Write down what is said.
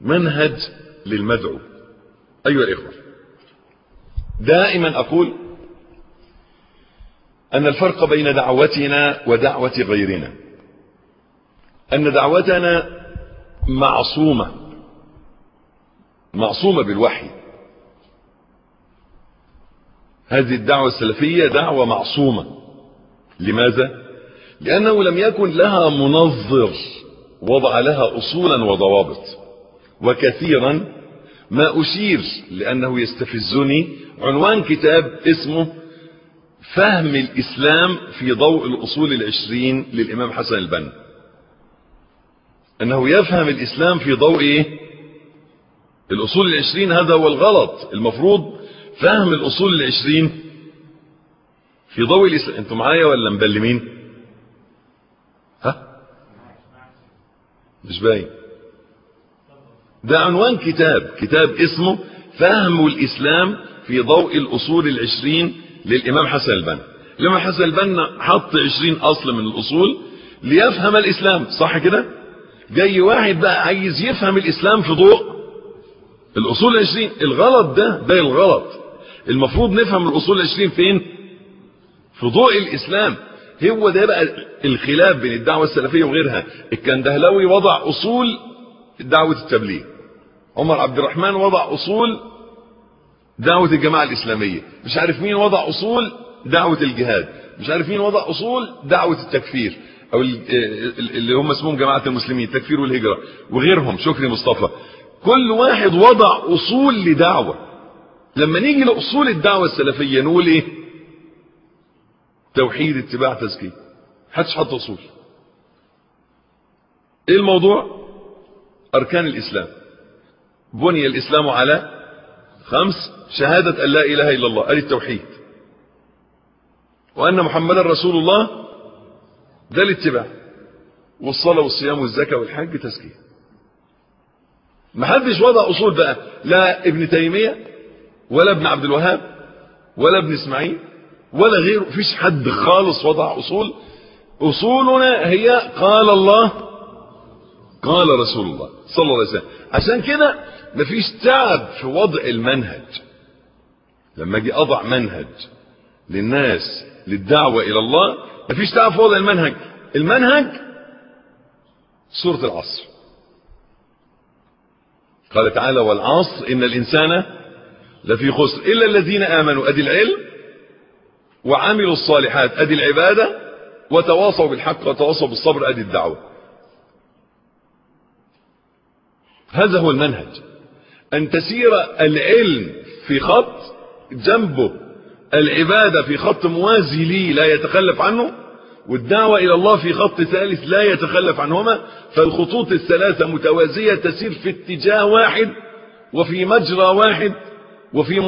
منهج للمدعو. أيها الإخوة دائما أقول أن الفرق بين دعوتنا ودعوة غيرنا. أن دعوتنا معصومة معصومة بالوحي. هذه الدعوة السلفية دعوة معصومة. لماذا؟ لأنه لم يكن لها منظر وضع لها أصولا وضوابط. وكثيرا ما أشير لأنه يستفزني عنوان كتاب اسمه فهم الإسلام في ضوء الأصول العشرين للإمام حسن البنا. أنه يفهم الإسلام في ضوء إيه؟ الأصول العشرين هذا هو الغلط. المفروض فهم الأصول العشرين في ضوء الإسلام. أنتم معايا ولا مبلمين؟ ها؟ مش باين. ده عنوان كتاب كتاب اسمه فهم الإسلام في ضوء الأصول العشرين للإمام حسن البنا. الإمام حسن البنا حط عشرين أصل من الأصول ليفهم الإسلام صح كده؟ جاي واحد بقى عايز يفهم الإسلام في ضوء الأصول العشرين. الغلط ده ده الغلط. المفروض نفهم الأصول العشرين فين؟ في ضوء الإسلام. هو ده بقى الخلاف بين الدعوة السلفية وغيرها. الكندهلاوي وضع أصول دعوة التبليغ. عمر عبد الرحمن وضع أصول دعوة الجماعة الإسلامية. مش عارف مين وضع أصول دعوة الجهاد. مش عارف مين وضع أصول دعوة التكفير. أو اللي هم اسمهم جماعة المسلمين التكفير والهجرة. وغيرهم. شكري مصطفى. كل واحد وضع أصول لدعوة. لما نيجي لأصول الدعوة السلفية نقول إيه؟ توحيد اتباع تزكية. حدش حط أصول. إيه الموضوع؟ أركان الإسلام. بني الإسلام على خمس شهادة أن لا إله إلا الله أدي التوحيد. وأن محمدا رسول الله ده الاتباع. والصلاة والصيام والزكاة والحج تزكية. ما حدش وضع أصول بقى لا ابن تيمية ولا ابن عبد الوهاب ولا ابن إسماعيل ولا غيره. فيش حد خالص وضع أصول. أصولنا هي قال الله قال رسول الله صلى الله عليه وسلم عشان كده مفيش تعب في وضع المنهج. لما أجي أضع منهج للناس للدعوة إلى الله مفيش تعب في وضع المنهج. المنهج سورة العصر. قال تعالى والعصر إن الإنسان لفي خسر. إلا الذين آمنوا أدي العلم وعملوا الصالحات أدي العبادة وتواصوا بالحق وتواصوا بالصبر أدي الدعوة. هذا هو المنهج. أن تسير العلم في خط جنبه العبادة في خط موازي لي لا يتخلف عنه والدعوة إلى الله في خط ثالث لا يتخلف عنهما فالخطوط الثلاثة متوازية تسير في اتجاه واحد وفي مجرى واحد وفي